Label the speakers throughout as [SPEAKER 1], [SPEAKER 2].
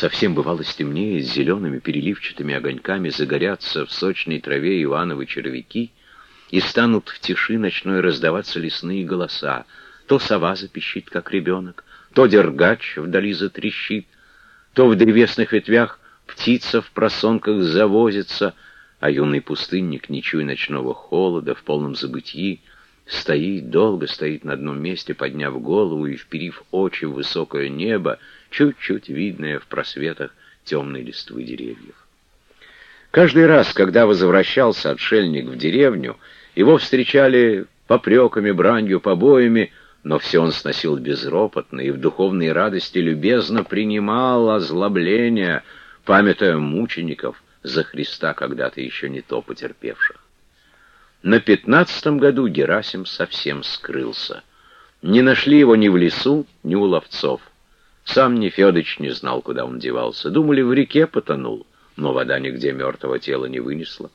[SPEAKER 1] Совсем бывало стемнеет, зелеными переливчатыми огоньками загорятся в сочной траве Ивановы червяки, и станут в тиши ночной раздаваться лесные голоса. То сова запищит, как ребенок, то дергач вдали затрещит, то в древесных ветвях птица в просонках завозится, а юный пустынник, не чуя ночного холода, в полном забытии, стоит, долго стоит на одном месте, подняв голову и вперив очи в высокое небо, чуть-чуть видное в просветах темной листвы деревьев. Каждый раз, когда возвращался отшельник в деревню, его встречали попреками, бранью, побоями, но все он сносил безропотно и в духовной радости любезно принимал озлобление, памятая мучеников за Христа, когда-то еще не то потерпевших. На пятнадцатом году Герасим совсем скрылся. Не нашли его ни в лесу, ни у ловцов. Сам Нефедыч не знал, куда он девался. Думали, в реке потонул, но вода нигде мертвого тела не вынесла.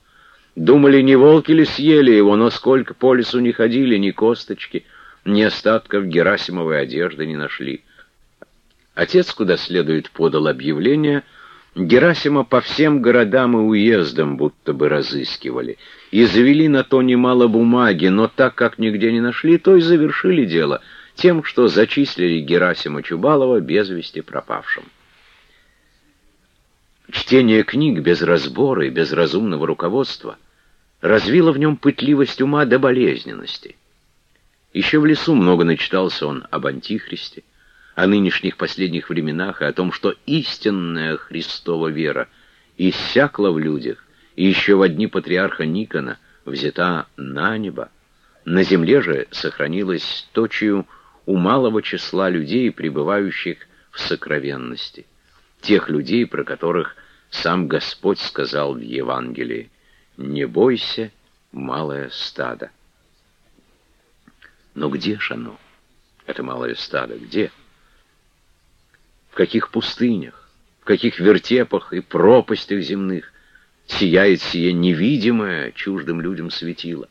[SPEAKER 1] Думали, не волки ли съели его, но сколько по лесу не ходили, ни косточки, ни остатков Герасимовой одежды не нашли. Отец, куда следует, подал объявление. Герасима по всем городам и уездам будто бы разыскивали. И завели на то немало бумаги, но так как нигде не нашли, то и завершили дело тем, что зачислили Герасима Чубалова без вести пропавшим. Чтение книг без разбора и без разумного руководства развило в нем пытливость ума до болезненности. Еще в лесу много начитался он об Антихристе, о нынешних последних временах и о том, что истинная Христова вера иссякла в людях, и еще в дни патриарха Никона взята на небо. На земле же сохранилась точью у малого числа людей, пребывающих в сокровенности тех людей, про которых сам Господь сказал в Евангелии, «Не бойся, малое стадо». Но где ж оно, это малое стадо, где? В каких пустынях, в каких вертепах и пропастях земных сияет сие невидимое чуждым людям светило?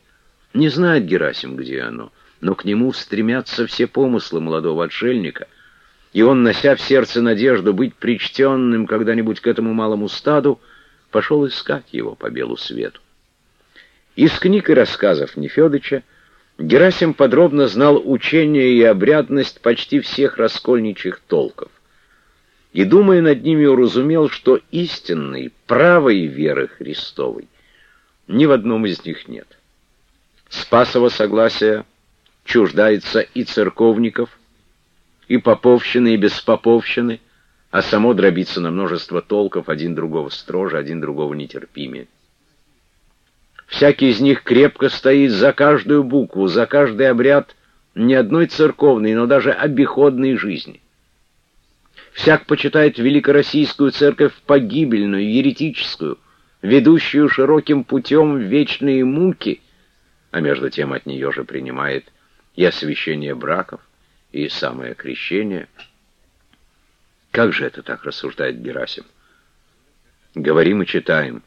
[SPEAKER 1] Не знает Герасим, где оно, но к нему стремятся все помыслы молодого отшельника, и он, нося в сердце надежду быть причтенным когда-нибудь к этому малому стаду, пошел искать его по белу свету. Из книг и рассказов Нефедыча Герасим подробно знал учение и обрядность почти всех раскольничьих толков. И, думая над ними, уразумел, что истинной, правой веры Христовой ни в одном из них нет. Спасово согласия чуждается и церковников, и поповщины, и беспоповщины, а само дробится на множество толков, один другого строже, один другого нетерпимее. Всякий из них крепко стоит за каждую букву, за каждый обряд не одной церковной, но даже обиходной жизни. Всяк почитает великороссийскую церковь погибельную, еретическую, ведущую широким путем вечные муки, а между тем от нее же принимает и освящение браков, и самое крещение. Как же это так рассуждает Герасим? Говорим и читаем.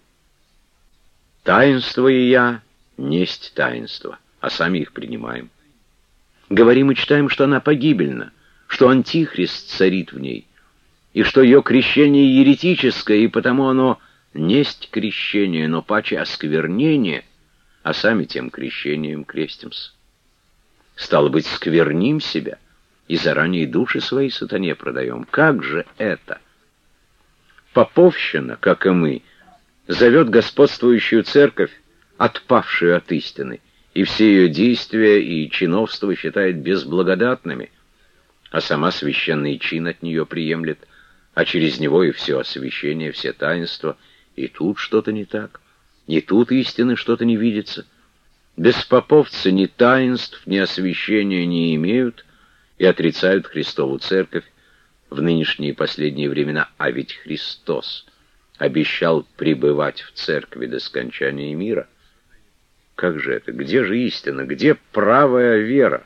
[SPEAKER 1] Таинство и я несть таинство, а сами их принимаем. Говорим и читаем, что она погибельна, что антихрист царит в ней, и что ее крещение еретическое, и потому оно несть крещение, но паче осквернение, а сами тем крещением крестимся. Стало быть, скверним себя и заранее души свои сатане продаем. Как же это? Поповщина, как и мы, зовет господствующую церковь, отпавшую от истины, и все ее действия и чиновство считает безблагодатными, а сама священный чин от нее приемлет, а через него и все освящение, все таинства, и тут что-то не так, и тут истины что-то не видится — Беспоповцы ни таинств, ни освящения не имеют и отрицают Христову Церковь в нынешние последние времена. А ведь Христос обещал пребывать в Церкви до скончания мира. Как же это? Где же истина? Где правая вера?